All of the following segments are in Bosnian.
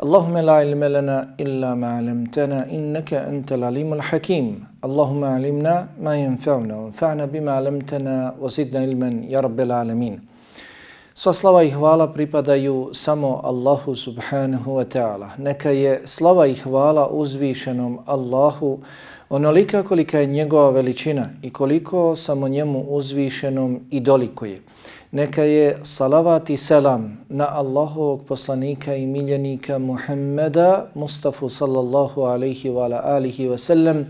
اللهم لا علم لنا إلا ما علمتنا إنك أنت العليم الحكيم اللهم علمنا ما ينفعنا وانفعنا بما علمتنا وزدنا علما يا رب العالمين Sva slava i hvala pripadaju samo Allahu subhanahu wa ta'ala. Neka je slava i hvala uzvišenom Allahu onolika kolika je njegova veličina i koliko samo njemu uzvišenom i dolikuje. Neka je salavat i selam na Allahovog poslanika i miljenika Muhammeda Mustafa sallallahu alaihi wa ala alihi wa sallam.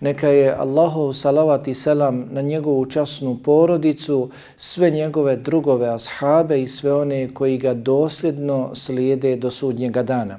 Neka je Allahov salavat i selam na njegovu časnu porodicu, sve njegove drugove ashabe i sve one koji ga dosljedno slijede do sudnjega dana.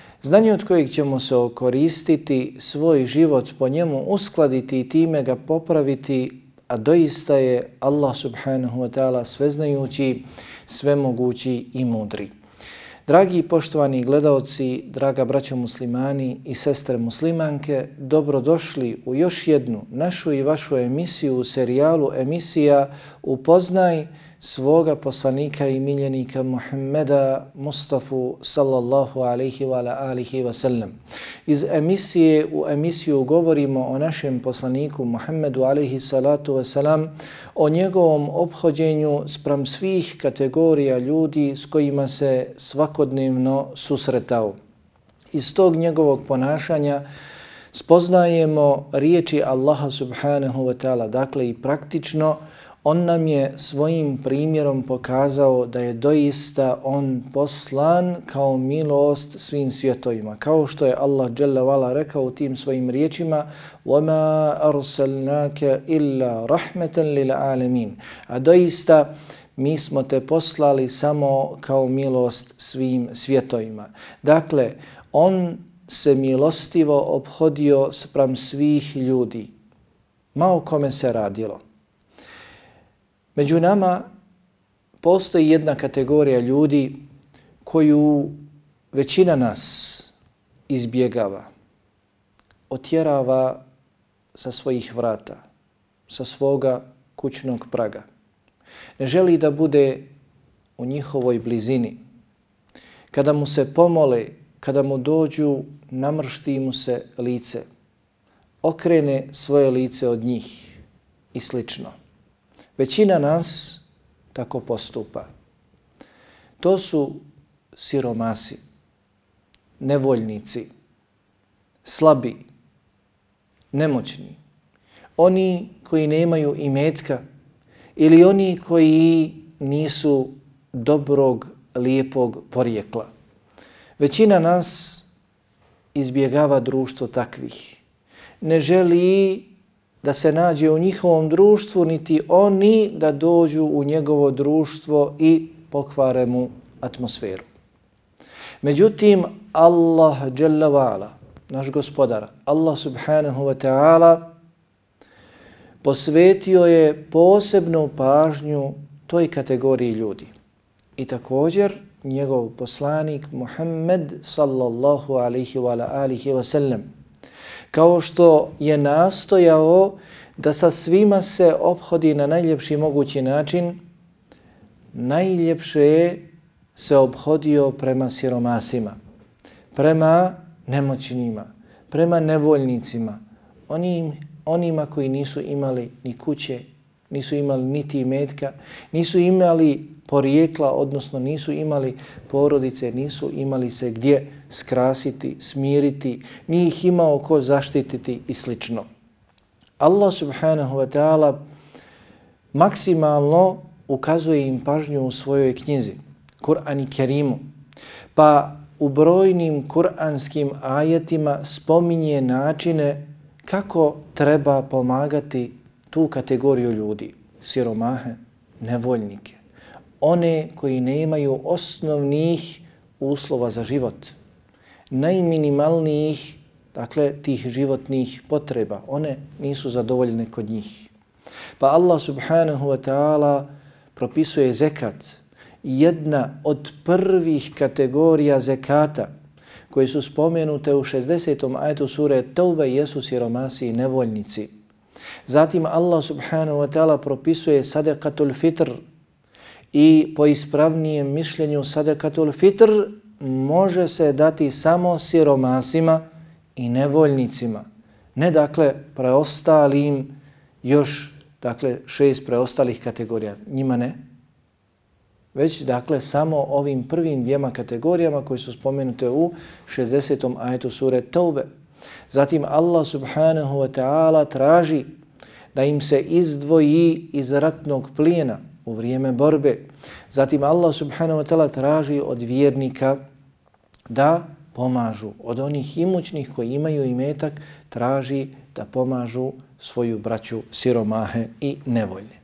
znanje od kojeg ćemo se okoristiti, svoj život po njemu uskladiti i time ga popraviti, a doista je Allah subhanahu wa ta'ala sveznajući, svemogući i mudri. Dragi i poštovani gledaoci, draga braćo muslimani i sestre muslimanke, dobrodošli u još jednu našu i vašu emisiju u serijalu emisija Upoznaj svoga poslanika i miljenika Muhammeda Mustafa sallallahu alaihi wa alihi wa sallam. Iz emisije u emisiju govorimo o našem poslaniku Muhammedu alaihi salatu wa salam, o njegovom obhođenju sprem svih kategorija ljudi s kojima se svakodnevno susretao. Iz tog njegovog ponašanja spoznajemo riječi Allaha subhanahu wa ta'ala, dakle i praktično On nam je svojim primjerom pokazao da je doista on poslan kao milost svim svjetovima. Kao što je Allah dželle rekao u tim svojim riječima: "Wama arsalnaka illa rahmetan lil alamin." A doista mi smo te poslali samo kao milost svim svjetovima. Dakle, on se milostivo obhodio sprem svih ljudi. Ma o kome se radilo? Među nama postoji jedna kategorija ljudi koju većina nas izbjegava, otjerava sa svojih vrata, sa svoga kućnog praga. Ne želi da bude u njihovoj blizini. Kada mu se pomole, kada mu dođu, namršti mu se lice, okrene svoje lice od njih i slično. Većina nas tako postupa. To su siromasi, nevoljnici, slabi, nemoćni, oni koji nemaju imetka ili oni koji nisu dobrog, lijepog porijekla. Većina nas izbjegava društvo takvih. Ne želi da se nađe u njihovom društvu, niti oni da dođu u njegovo društvo i pokvare mu atmosferu. Međutim, Allah dželle wa'ala, naš gospodar, Allah subhanahu wa ta'ala, posvetio je posebnu pažnju toj kategoriji ljudi. I također, njegov poslanik Muhammed sallallahu alaihi wa alihi wa sallam, kao što je nastojao da sa svima se obhodi na najljepši mogući način, najljepše se obhodio prema siromasima, prema nemoćnima, prema nevoljnicima, onim, onima koji nisu imali ni kuće, nisu imali niti imetka, nisu imali porijekla, odnosno nisu imali porodice, nisu imali se gdje skrasiti, smiriti, nije ih imao ko zaštititi i slično. Allah subhanahu wa ta'ala maksimalno ukazuje im pažnju u svojoj knjizi, Kur'an i Kerimu, pa u brojnim kuranskim ajetima spominje načine kako treba pomagati tu kategoriju ljudi, siromahe, nevoljnike, one koji nemaju osnovnih uslova za život, najminimalnijih, dakle, tih životnih potreba, one nisu zadovoljene kod njih. Pa Allah subhanahu wa ta'ala propisuje zekat, jedna od prvih kategorija zekata koji su spomenute u 60. ajetu sure Tauba jesu siromasi i nevoljnici. Zatim Allah subhanahu wa ta'ala propisuje sadekatul fitr i po ispravnijem mišljenju sadekatul fitr može se dati samo siromasima i nevoljnicima. Ne dakle preostalim još dakle šest preostalih kategorija. Njima ne. Već dakle samo ovim prvim dvijema kategorijama koji su spomenute u 60. ajetu sure Taube. Zatim Allah subhanahu wa ta'ala traži da im se izdvoji iz ratnog plijena u vrijeme borbe. Zatim Allah subhanahu wa ta'ala traži od vjernika da pomažu. Od onih imućnih koji imaju imetak traži da pomažu svoju braću siromahe i nevoljne.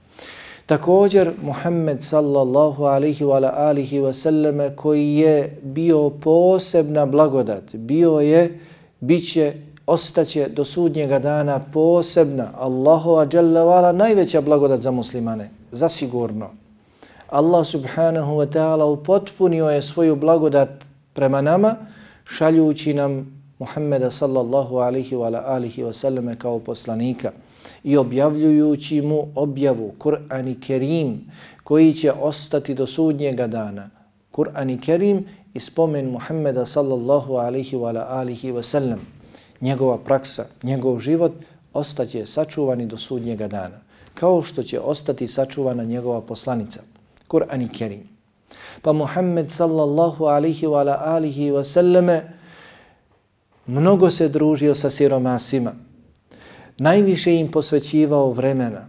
Također Muhammed sallallahu alihi wa alihi wa sallame koji je bio posebna blagodat, bio je, bit će, ostaće do sudnjega dana posebna Allahova jalla vala najveća blagodat za muslimane, zasigurno. Allah subhanahu wa ta'ala upotpunio je svoju blagodat prema nama, šaljući nam Muhammeda sallallahu alihi wa alihi wa sallame kao poslanika i objavljujući mu objavu Kur'an i Kerim koji će ostati do sudnjega dana. Kur'an i Kerim i spomen Muhammeda sallallahu alihi wa alihi wa sallam. Njegova praksa, njegov život ostaće sačuvani do sudnjega dana. Kao što će ostati sačuvana njegova poslanica. Kur'an i Kerim. Pa Muhammed sallallahu alihi wa alihi wa sallame mnogo se družio sa siromasima najviše im posvećivao vremena,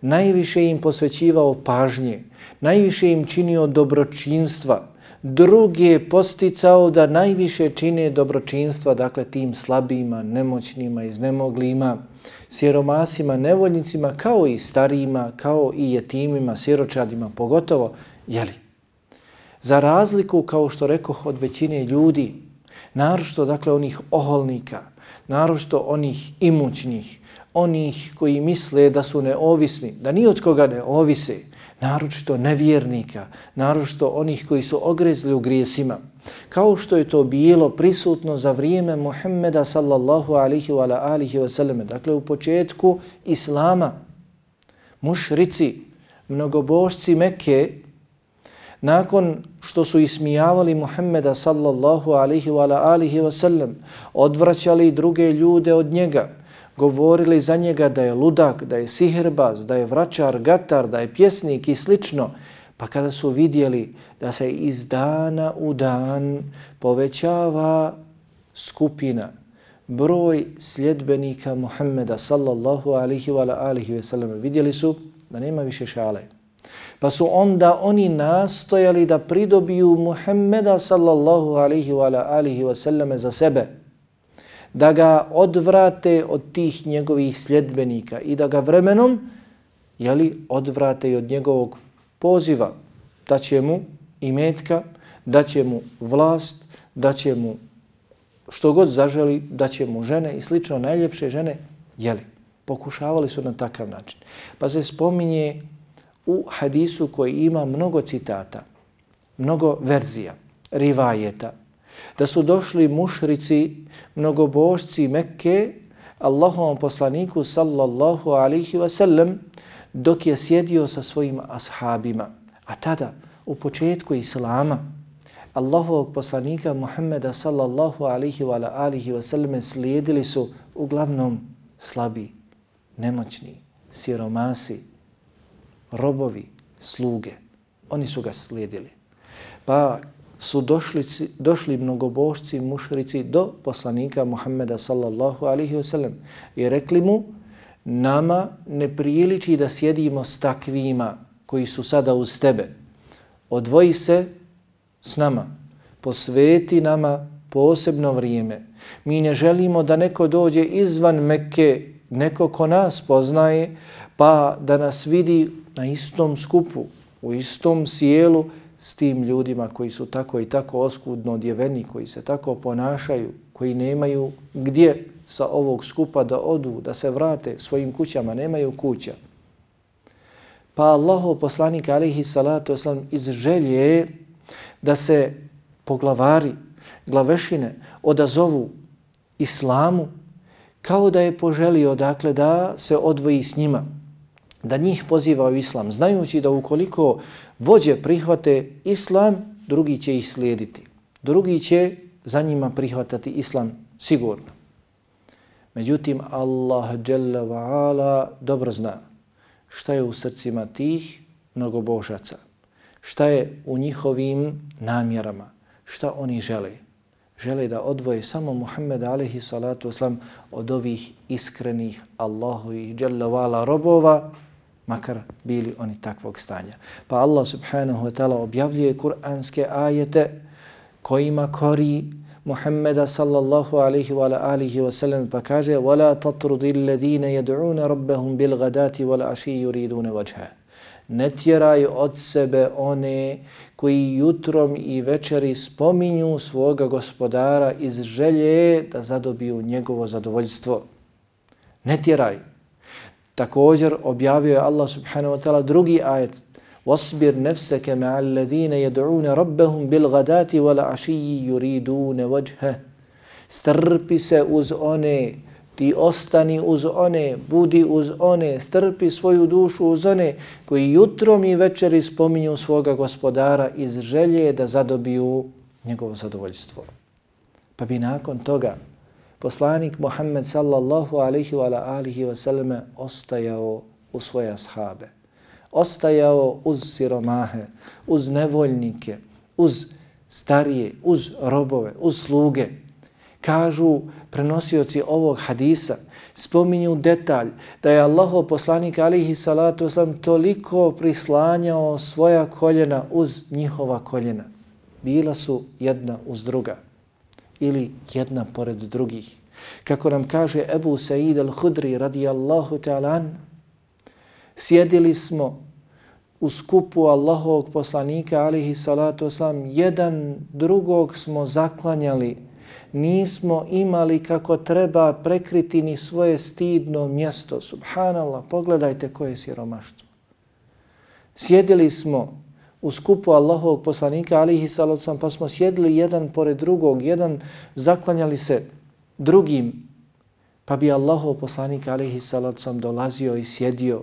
najviše im posvećivao pažnje, najviše im činio dobročinstva, druge posticao da najviše čine dobročinstva, dakle tim slabima, nemoćnima, iznemoglima, siromasima, nevoljnicima, kao i starijima, kao i jetimima, siročadima, pogotovo, jeli? Za razliku, kao što rekoh, od većine ljudi, narošto, dakle, onih oholnika, narošto onih imućnih, onih koji misle da su neovisni, da ni od koga ne ovise, naročito nevjernika, naročito onih koji su ogrezli u grijesima, kao što je to bilo prisutno za vrijeme Muhammeda sallallahu alihi wa alihi wasallam. dakle u početku Islama, mušrici, mnogobošci Mekke, nakon što su ismijavali Muhammeda sallallahu alihi wa alihi wasallam, odvraćali druge ljude od njega, govorili za njega da je ludak, da je siherbaz, da je vraćar, gatar, da je pjesnik i slično. Pa kada su vidjeli da se iz dana u dan povećava skupina, broj sljedbenika Muhammeda sallallahu alihi wa alihi wa sallam. Vidjeli su da nema više šale. Pa su onda oni nastojali da pridobiju Muhammeda sallallahu alihi wa alihi wa sallam za sebe. Da ga odvrate od tih njegovih sljedbenika i da ga vremenom jeli, odvrate i od njegovog poziva. Da će mu imetka, da će mu vlast, da će mu što god zaželi, da će mu žene i slično najljepše žene, jeli, pokušavali su na takav način. Pa se spominje u hadisu koji ima mnogo citata, mnogo verzija, rivajeta, da su došli mušrici, mnogobožci Mekke, Allahovom poslaniku sallallahu alihi wasallam, dok je sjedio sa svojim ashabima. A tada, u početku Islama, Allahovog poslanika Muhammeda sallallahu alihi wa alihi wa sallam slijedili su uglavnom slabi, nemoćni, siromasi, robovi, sluge. Oni su ga slijedili. Pa su došli, došli mnogobošci, mušrici do poslanika Muhammeda sallallahu alihi wa sallam i rekli mu nama ne priliči da sjedimo s takvima koji su sada uz tebe. Odvoji se s nama, posveti nama posebno vrijeme. Mi ne želimo da neko dođe izvan Mekke, neko ko nas poznaje, pa da nas vidi na istom skupu, u istom sjelu s tim ljudima koji su tako i tako oskudno odjeveni, koji se tako ponašaju, koji nemaju gdje sa ovog skupa da odu, da se vrate svojim kućama, nemaju kuća. Pa Allahov poslanik alihi salatu wasalam iz želje da se poglavari, glavešine odazovu islamu kao da je poželio dakle da se odvoji s njima, da njih poziva u islam, znajući da ukoliko vođe prihvate islam, drugi će ih slijediti. Drugi će za njima prihvatati islam sigurno. Međutim, Allah dobro zna šta je u srcima tih mnogobožaca, šta je u njihovim namjerama, šta oni žele. Žele da odvoje samo Muhammed alaihi salatu oslam od ovih iskrenih Allahu i dželle robova, makar bili oni takvog stanja. Pa Allah subhanahu wa ta'ala objavljuje kuranske ajete kojima kori Muhammeda sallallahu alaihi wa alihi wa sallam pa kaže وَلَا تَطْرُدِ الَّذِينَ يَدْعُونَ رَبَّهُمْ بِالْغَدَاتِ وَالْعَشِي يُرِيدُونَ وَجْهَ Ne tjeraj od sebe one koji jutrom i večeri spominju svoga gospodara iz želje da zadobiju njegovo zadovoljstvo. Ne tjeraj. Također objavio je Allah subhanahu wa ta'ala drugi ajet واصبر نفسك مع الذين يدعون ربهم بالغداة والعشي يريدون وجهه strpi se uz one ti ostani uz one budi uz one strpi svoju dušu uz one koji jutrom i večeri spominju svoga gospodara iz želje da zadobiju njegovo zadovoljstvo pa bi nakon toga poslanik Muhammed sallallahu alaihi wa alihi wa sallam ostajao u svoje ashabe ostajao uz siromahe, uz nevoljnike, uz starije, uz robove, uz sluge. Kažu prenosioci ovog hadisa, spominju detalj da je Allahov poslanik alihi salatu wasalam toliko prislanjao svoja koljena uz njihova koljena. Bila su jedna uz druga ili jedna pored drugih. Kako nam kaže Ebu Sa'id al-Hudri radijallahu ta'ala sjedili smo u skupu Allahovog poslanika alihi salatu wasalam, jedan drugog smo zaklanjali, nismo imali kako treba prekriti ni svoje stidno mjesto. Subhanallah, pogledajte koje siromaštvo. Sjedili smo u skupu Allahovog poslanika alihi salatu wasalam, pa smo sjedili jedan pored drugog, jedan zaklanjali se drugim, pa bi Allahov poslanik alihi salatu wasalam dolazio i sjedio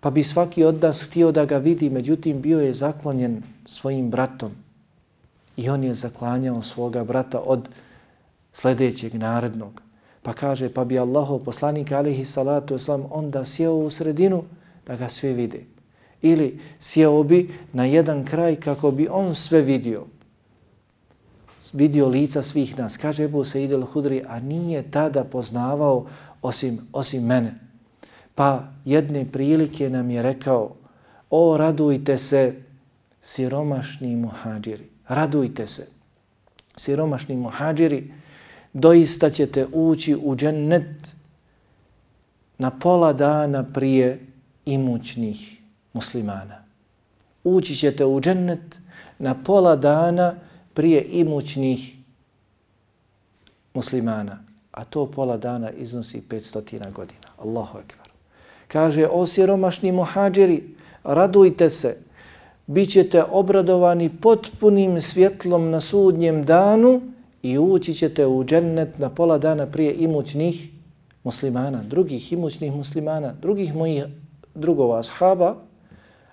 pa bi svaki od nas htio da ga vidi, međutim bio je zaklonjen svojim bratom i on je zaklanjao svoga brata od sljedećeg narednog. Pa kaže, pa bi Allaho poslanik alihi salatu islam onda sjeo u sredinu da ga sve vide. Ili sjeo bi na jedan kraj kako bi on sve vidio. vidio lica svih nas. Kaže Ebu Sejid al-Hudri, a nije tada poznavao osim, osim mene. Pa jedne prilike nam je rekao, o radujte se siromašni muhađiri, radujte se siromašni muhađiri, doista ćete ući u džennet na pola dana prije imućnih muslimana. Ući ćete u džennet na pola dana prije imućnih muslimana. A to pola dana iznosi 500 godina. Allahu ekber. Kaže, o siromašni muhađiri, radujte se, bit ćete obradovani potpunim svjetlom na sudnjem danu i ući ćete u džennet na pola dana prije imućnih muslimana, drugih imućnih muslimana, drugih mojih drugova ashaba,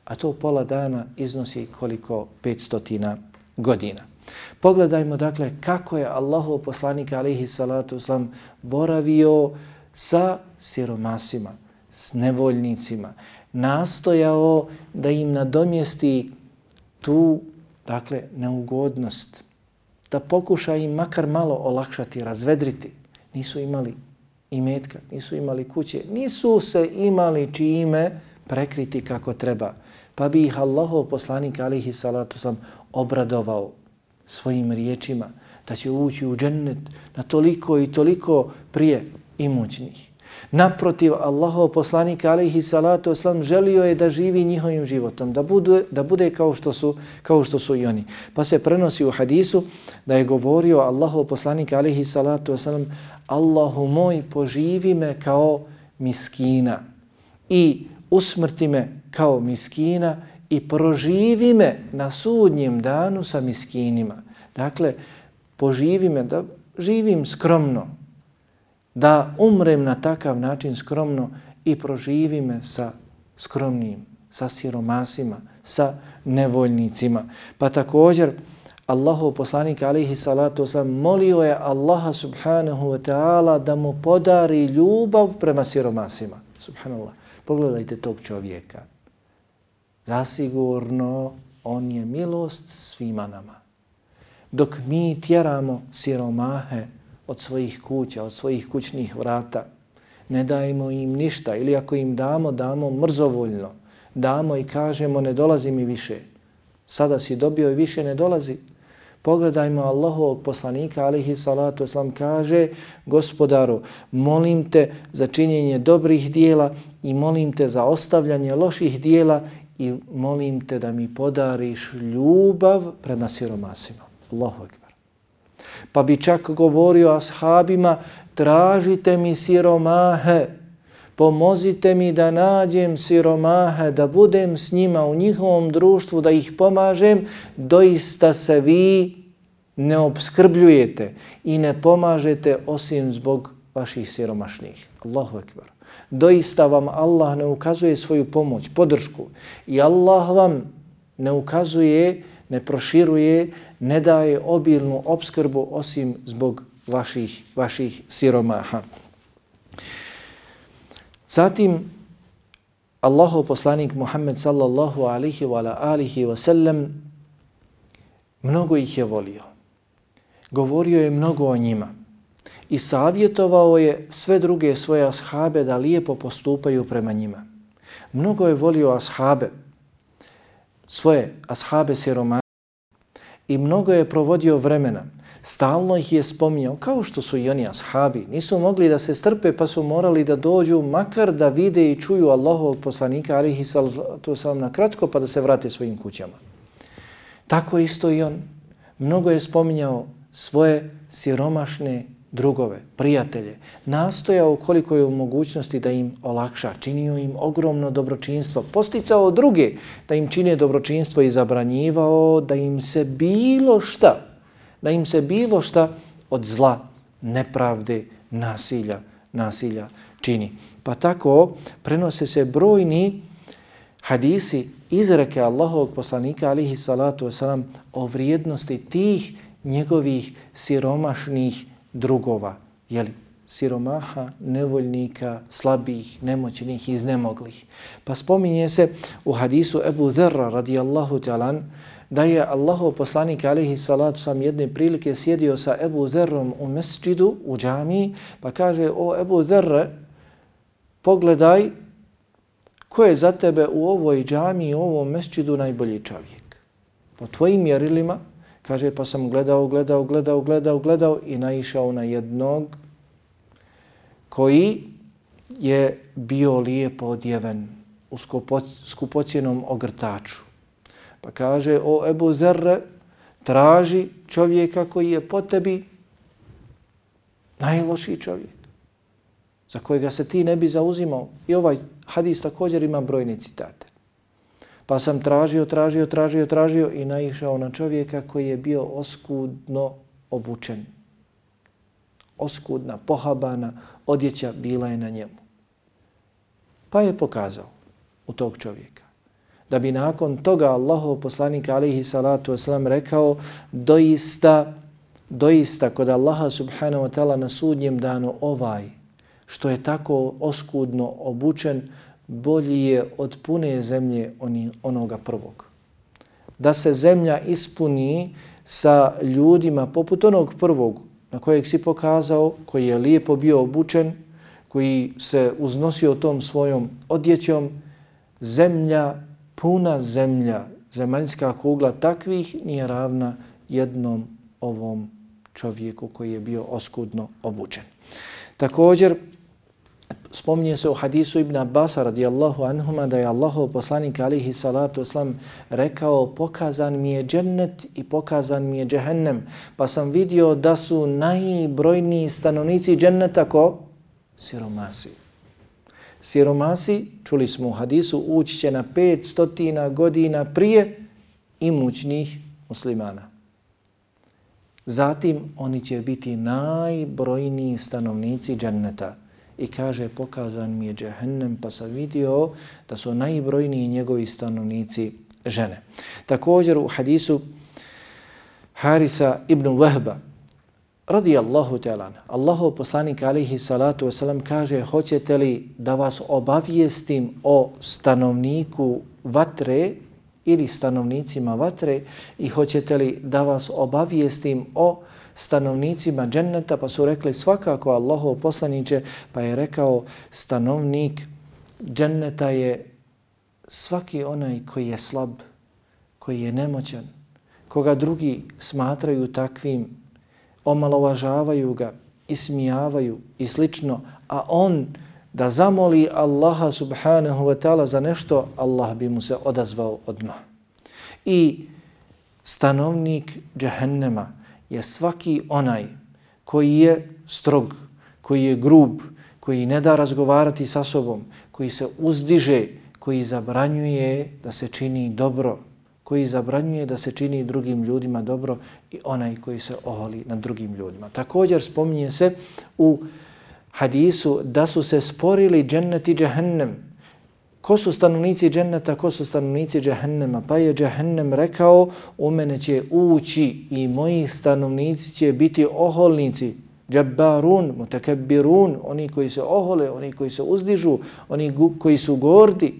a to pola dana iznosi koliko 500 godina. Pogledajmo dakle kako je Allahov poslanik alaihi salatu uslam boravio sa siromasima, s nevoljnicima, nastojao da im nadomjesti tu dakle neugodnost, da pokuša im makar malo olakšati, razvedriti. Nisu imali imetka, nisu imali kuće, nisu se imali čime prekriti kako treba. Pa bi ih Allahov poslanik alihi salatu sam obradovao svojim riječima da će ući u džennet na toliko i toliko prije imućnih. Naprotiv, Allahov poslanik alaihi salatu oslam želio je da živi njihovim životom, da bude, da bude kao, što su, kao što su i oni. Pa se prenosi u hadisu da je govorio Allahov poslanik alaihi salatu oslam Allahu moj poživi me kao miskina i usmrti me kao miskina i proživi me na sudnjem danu sa miskinima. Dakle, poživi me da živim skromno, da umrem na takav način skromno i proživi me sa skromnim, sa siromasima, sa nevoljnicima. Pa također, Allahov poslanik alihi salatu sam molio je Allaha subhanahu wa ta'ala da mu podari ljubav prema siromasima. Subhanallah. Pogledajte tog čovjeka. Zasigurno on je milost svima nama. Dok mi tjeramo siromahe od svojih kuća, od svojih kućnih vrata. Ne dajemo im ništa ili ako im damo, damo mrzovoljno. Damo i kažemo ne dolazi mi više. Sada si dobio i više ne dolazi. Pogledajmo Allahovog poslanika, alihi salatu islam, kaže gospodaru, molim te za činjenje dobrih dijela i molim te za ostavljanje loših dijela i molim te da mi podariš ljubav prema siromasima. Allahu akbar. Pa bi čak govorio ashabima, tražite mi siromahe, pomozite mi da nađem siromahe, da budem s njima u njihovom društvu, da ih pomažem, doista se vi ne obskrbljujete i ne pomažete osim zbog vaših siromašnih. Allahu ekber. Doista vam Allah ne ukazuje svoju pomoć, podršku i Allah vam ne ukazuje ne proširuje, ne daje obilnu obskrbu osim zbog vaših, vaših siromaha. Zatim, Allahov poslanik Muhammed sallallahu alihi wa alihi wa sallam mnogo ih je volio. Govorio je mnogo o njima i savjetovao je sve druge svoje ashabe da lijepo postupaju prema njima. Mnogo je volio ashabe, svoje ashabe siroma i mnogo je provodio vremena. Stalno ih je spominjao, kao što su i oni ashabi. Nisu mogli da se strpe pa su morali da dođu makar da vide i čuju Allahovog poslanika alihi salatu salam na kratko pa da se vrate svojim kućama. Tako isto i on. Mnogo je spominjao svoje siromašne drugove, prijatelje, nastojao koliko je u mogućnosti da im olakša, činio im ogromno dobročinstvo, posticao druge da im čine dobročinstvo i zabranjivao da im se bilo šta, da im se bilo šta od zla, nepravde, nasilja, nasilja čini. Pa tako prenose se brojni hadisi izreke Allahovog poslanika alihi salatu wasalam o vrijednosti tih njegovih siromašnih drugova, jeli, siromaha, nevoljnika, slabih, nemoćnih, i iznemoglih. Pa spominje se u hadisu Ebu Zerra radijallahu ta'alan da je Allahov poslanik alihi salatu sam jedne prilike sjedio sa Ebu Zerrom u mesčidu, u džamiji, pa kaže, o Ebu Zerre, pogledaj ko je za tebe u ovoj džamiji, u ovom mesčidu najbolji čovjek. Po tvojim mjerilima, kaže, pa sam gledao, gledao, gledao, gledao, gledao i naišao na jednog koji je bio lijepo odjeven u skupocijenom ogrtaču. Pa kaže, o Ebu Zerre, traži čovjeka koji je po tebi najlošiji čovjek, za kojega se ti ne bi zauzimao. I ovaj hadis također ima brojni citat. Pa sam tražio, tražio, tražio, tražio i naišao na čovjeka koji je bio oskudno obučen. Oskudna, pohabana odjeća bila je na njemu. Pa je pokazao u tog čovjeka. Da bi nakon toga Allahov poslanika alihi salatu wasalam rekao doista, doista kod Allaha subhanahu wa ta'ala na sudnjem danu ovaj što je tako oskudno obučen bolji je od pune zemlje onoga prvog. Da se zemlja ispuni sa ljudima poput onog prvog na kojeg si pokazao, koji je lijepo bio obučen, koji se uznosio tom svojom odjećom, zemlja, puna zemlja, zemaljska kugla takvih nije ravna jednom ovom čovjeku koji je bio oskudno obučen. Također, spominje se u hadisu Ibn Abbas radijallahu anhuma da je Allahov poslanik alihi salatu oslam rekao pokazan mi je džennet i pokazan mi je džehennem pa sam vidio da su najbrojniji stanovnici dženneta ko? Siromasi. Siromasi, čuli smo u hadisu, ući će na 500 godina prije imućnih muslimana. Zatim oni će biti najbrojniji stanovnici dženneta i kaže pokazan mi je džehennem pa sam vidio da su najbrojniji njegovi stanovnici žene. Također u hadisu Harisa ibn Wahba radijallahu ta'ala Allahov poslanik alihi salatu wasalam kaže hoćete li da vas obavijestim o stanovniku vatre ili stanovnicima vatre i hoćete li da vas obavijestim o stanovnicima dženneta, pa su rekli svakako Allahov poslaniće, pa je rekao stanovnik dženneta je svaki onaj koji je slab, koji je nemoćan, koga drugi smatraju takvim, omalovažavaju ga, ismijavaju i slično, a on da zamoli Allaha subhanahu wa ta'ala za nešto, Allah bi mu se odazvao odmah. I stanovnik džehennema, je svaki onaj koji je strog, koji je grub, koji ne da razgovarati sa sobom, koji se uzdiže, koji zabranjuje da se čini dobro, koji zabranjuje da se čini drugim ljudima dobro i onaj koji se oholi nad drugim ljudima. Također spominje se u hadisu da su se sporili džennet i džehennem, ko su stanovnici dženneta, ko su stanovnici džahennema. Pa je džahennem rekao, u mene će ući i moji stanovnici će biti oholnici, džabbarun, mutakabirun, oni koji se ohole, oni koji se uzdižu, oni koji su gordi,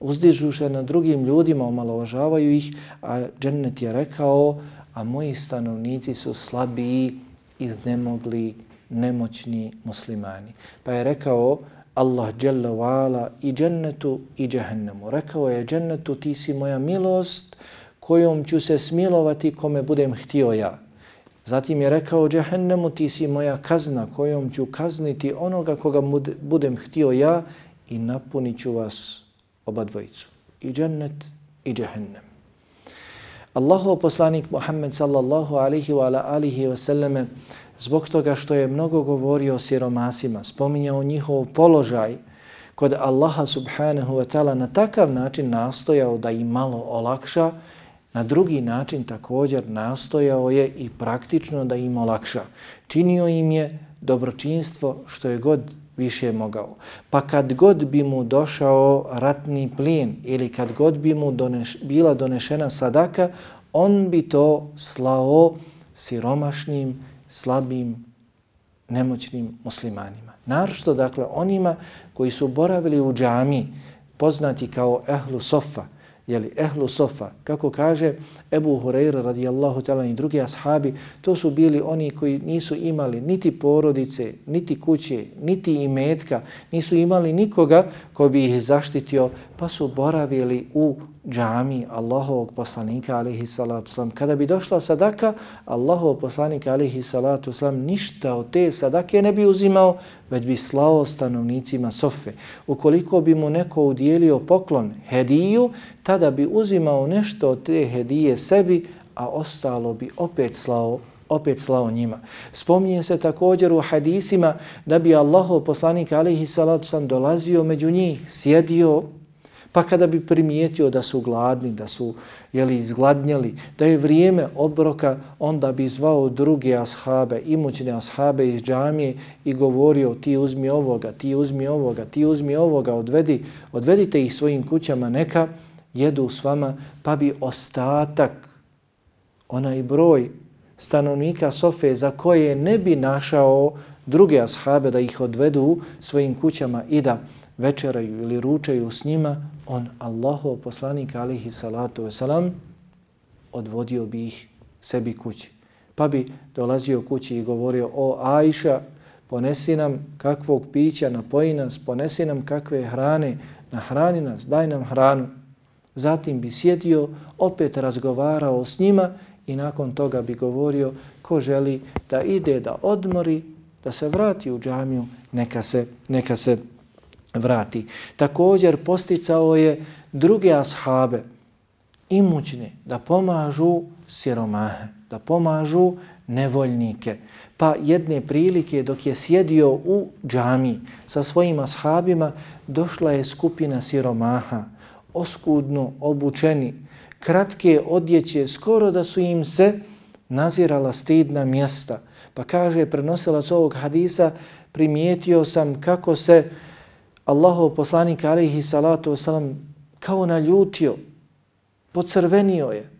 uzdižu se na drugim ljudima, omalovažavaju ih, a džennet je rekao, a moji stanovnici su slabiji, iznemogli, nemoćni muslimani. Pa je rekao, Allah Jalla wa'ala i džennetu i džehennemu. Rekao je džennetu ti si moja milost kojom ću se smilovati kome budem htio ja. Zatim je rekao džehennemu ti si moja kazna kojom ću kazniti onoga koga budem htio ja i napunit ću vas oba dvojicu. I džennet i džehennem. Allahov poslanik Muhammed sallallahu alihi wa alihi wa sallame zbog toga što je mnogo govorio o siromasima, spominjao njihov položaj kod Allaha subhanahu wa ta'ala na takav način nastojao da im malo olakša, na drugi način također nastojao je i praktično da im olakša. Činio im je dobročinstvo što je god više mogao. Pa kad god bi mu došao ratni plijen ili kad god bi mu doneš, bila donešena sadaka, on bi to slao siromašnim slabim, nemoćnim muslimanima. Naravno, dakle, onima koji su boravili u džami, poznati kao ehlu sofa, jeli, ehlu sofa, kako kaže Ebu Hureyre radijallahu ta'ala i drugi ashabi, to su bili oni koji nisu imali niti porodice, niti kuće, niti imetka, nisu imali nikoga ko bi ih zaštitio, pa su boravili u džami Allahovog poslanika alihi salatu sam. Kada bi došla sadaka, Allahov poslanik alihi salatu sam ništa od te sadake ne bi uzimao, već bi slao stanovnicima sofe. Ukoliko bi mu neko udjelio poklon, hediju, tada bi uzimao nešto od te hedije sebi, a ostalo bi opet slao opet slao njima. Spominje se također u hadisima da bi Allahov poslanik alihi salatu sam dolazio među njih, sjedio Pa kada bi primijetio da su gladni, da su jeli, izgladnjali, da je vrijeme obroka, onda bi zvao druge ashabe, imućne ashabe iz džamije i govorio ti uzmi ovoga, ti uzmi ovoga, ti uzmi ovoga, odvedi, odvedite ih svojim kućama, neka jedu s vama, pa bi ostatak, onaj broj stanovnika Sofe za koje ne bi našao druge ashabe da ih odvedu svojim kućama i da večeraju ili ručaju s njima, on, Allahov poslanik, alihi salatu wasalam, odvodio bi ih sebi kući. Pa bi dolazio kući i govorio, o Ajša, ponesi nam kakvog pića, napoji nas, ponesi nam kakve hrane, nahrani nas, daj nam hranu. Zatim bi sjedio, opet razgovarao s njima i nakon toga bi govorio ko želi da ide, da odmori, da se vrati u džamiju, neka se, neka se vrati. Također posticao je druge ashabe imućne da pomažu siromahe, da pomažu nevoljnike. Pa jedne prilike dok je sjedio u džami sa svojim ashabima, došla je skupina siromaha, oskudno obučeni, kratke odjeće, skoro da su im se nazirala stidna mjesta. Pa kaže prenosilac ovog hadisa, primijetio sam kako se uh, Allahov poslanik alaihi salatu wasalam kao naljutio, pocrvenio je.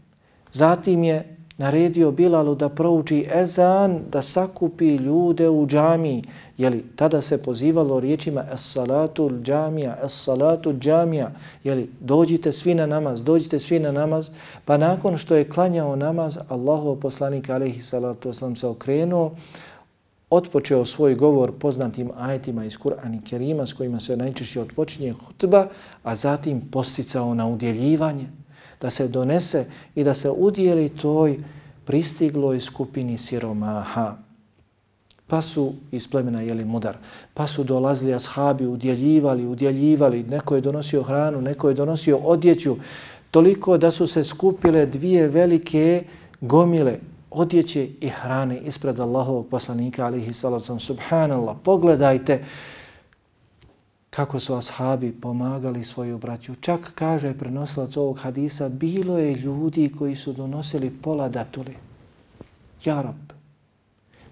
Zatim je naredio Bilalu da prouči ezan, da sakupi ljude u džamiji. Jeli, tada se pozivalo riječima es salatu džamija, es salatu džamija. Jeli, dođite svi na namaz, dođite svi na namaz. Pa nakon što je klanjao namaz, Allahov poslanik alaihi salatu wasalam se okrenuo, otpočeo svoj govor poznatim ajetima iz Kur'ana i Kerima s kojima se najčešće otpočinje hutba, a zatim posticao na udjeljivanje, da se donese i da se udjeli toj pristigloj skupini siromaha. Pa su iz plemena jeli mudar, pa su dolazili ashabi, udjeljivali, udjeljivali, neko je donosio hranu, neko je donosio odjeću, toliko da su se skupile dvije velike gomile odjeće i hrane ispred Allahovog poslanika alihi salacom. Subhanallah, pogledajte kako su ashabi pomagali svoju braću. Čak kaže prenosilac ovog hadisa, bilo je ljudi koji su donosili pola datuli. Jarab,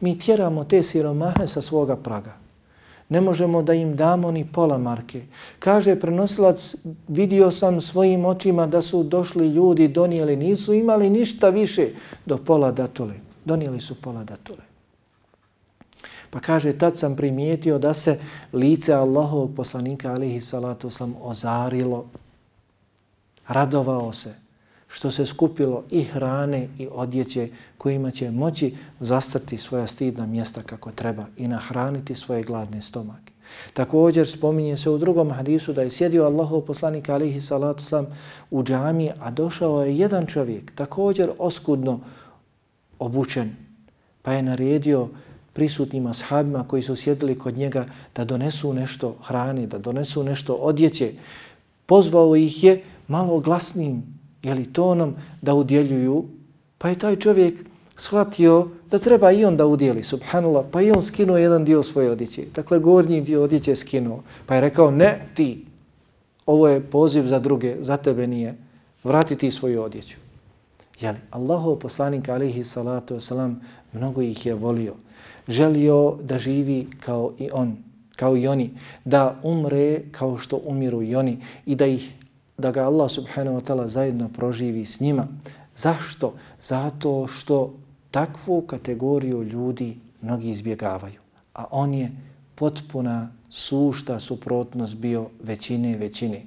mi tjeramo te siromahe sa svoga praga ne možemo da im damo ni pola marke. Kaže prenosilac, vidio sam svojim očima da su došli ljudi, donijeli, nisu imali ništa više do pola datule. Donijeli su pola datule. Pa kaže, tad sam primijetio da se lice Allahovog poslanika, alihi salatu sam, ozarilo, radovao se što se skupilo i hrane i odjeće kojima će moći zastrti svoja stidna mjesta kako treba i nahraniti svoje gladne stomake. Također spominje se u drugom hadisu da je sjedio Allahov poslanik alihi salatu sam u džami, a došao je jedan čovjek, također oskudno obučen, pa je naredio prisutnim ashabima koji su sjedili kod njega da donesu nešto hrane, da donesu nešto odjeće. Pozvao ih je malo glasnim jeli, tonom da udjeljuju, pa je taj čovjek shvatio da treba i on da udjeli, subhanallah, pa i on skinuo jedan dio svoje odjeće. Dakle, gornji dio odjeće skinuo. Pa je rekao, ne ti, ovo je poziv za druge, za tebe nije, vrati ti svoju odjeću. Jeli, Allahov poslanik, alihi salatu wasalam, mnogo ih je volio. Želio da živi kao i on, kao i oni, da umre kao što umiru i oni i da ih da ga Allah subhanahu wa ta'ala zajedno proživi s njima. Zašto? Zato što takvu kategoriju ljudi mnogi izbjegavaju. A on je potpuna sušta suprotnost bio većine većine.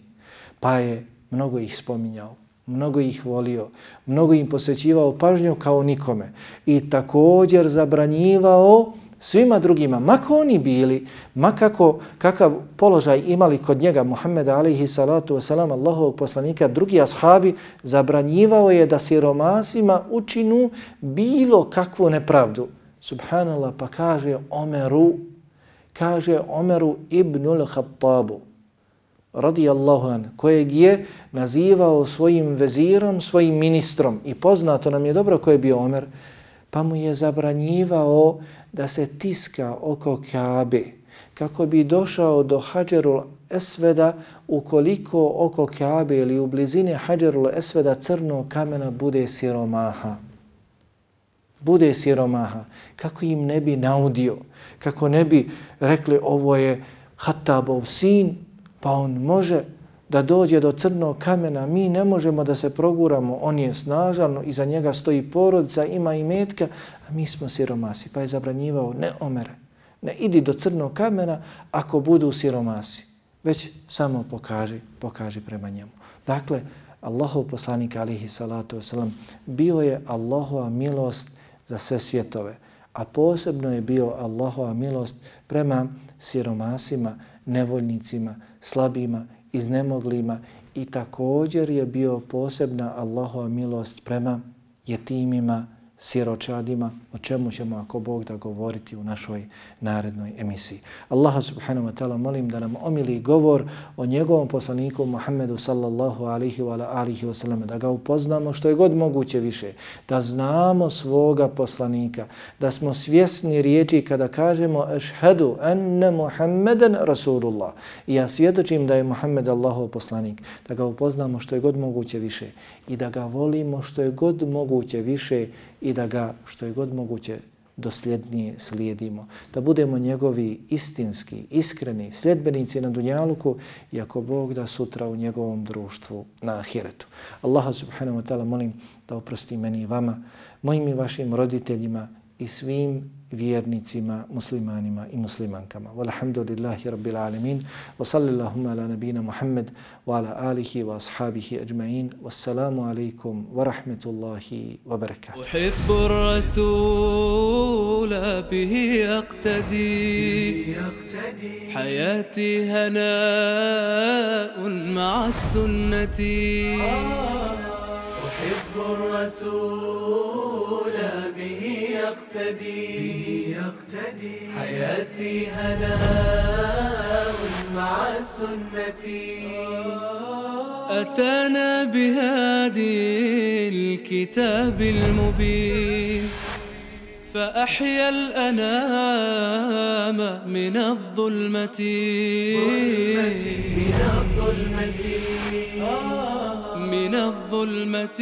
Pa je mnogo ih spominjao. mnogo ih volio, mnogo im posvećivao pažnju kao nikome i također zabranjivao svima drugima, mako oni bili, makako kakav položaj imali kod njega Muhammeda alaihi salatu wasalam, Allahovog poslanika, drugi ashabi, zabranjivao je da siromasima učinu bilo kakvu nepravdu. Subhanallah, pa kaže Omeru, kaže Omeru ibnul Khattabu, radijallahu an, kojeg je nazivao svojim vezirom, svojim ministrom i poznato nam je dobro ko je bio Omer, pa mu je zabranjivao da se tiska oko Kaabe kako bi došao do Hadžerul Esveda ukoliko oko Kaabe ili u blizini Hadžerul Esveda crno kamena bude siromaha. Bude siromaha. Kako im ne bi naudio, kako ne bi rekli ovo je Hatabov sin, pa on može da dođe do crnog kamena, mi ne možemo da se proguramo, on je snažan, iza njega stoji porodica, ima i metka, a mi smo siromasi. Pa je zabranjivao, ne omere, ne idi do crnog kamena ako budu siromasi, već samo pokaži, pokaži prema njemu. Dakle, Allahov poslanik alihi salatu wasalam bio je Allahova milost za sve svjetove, a posebno je bio Allahova milost prema siromasima, nevoljnicima, slabima iznemoglima i također je bio posebna Allahova milost prema jetimima, siročadima, o čemu ćemo ako Bog da govoriti u našoj narednoj emisiji. Allah subhanahu wa ta'ala molim da nam omili govor o njegovom poslaniku Muhammedu sallallahu alihi wa alihi wa sallam, da ga upoznamo što je god moguće više, da znamo svoga poslanika, da smo svjesni riječi kada kažemo ešhedu enne Muhammeden Rasulullah. I ja svjedočim da je Muhammed Allahov poslanik, da ga upoznamo što je god moguće više i da ga volimo što je god moguće više i da ga što je god moguće dosljednije slijedimo. Da budemo njegovi istinski, iskreni sljedbenici na Dunjaluku i ako Bog da sutra u njegovom društvu na Ahiretu. Allaha subhanahu wa ta'ala molim da oprosti meni i vama, mojim i vašim roditeljima i svim vjernicima, muslimanima i muslimankama. Walhamdulillahi rabbil alamin. Wa sallallahu ala nabina Muhammad wa ala alihi wa ashabihi ajma'in. Wassalamu alaikum wa rahmetullahi wa barakatuh. أحب الرسول به أقتدي حياتي هناء مع السنة أحب الرسول به يقتدي يقتدي. حياتي هناء مع السنة أتانا بهادي الكتاب المبين فأحيا الأنام من الظلمة. من الظلمة من الظلمة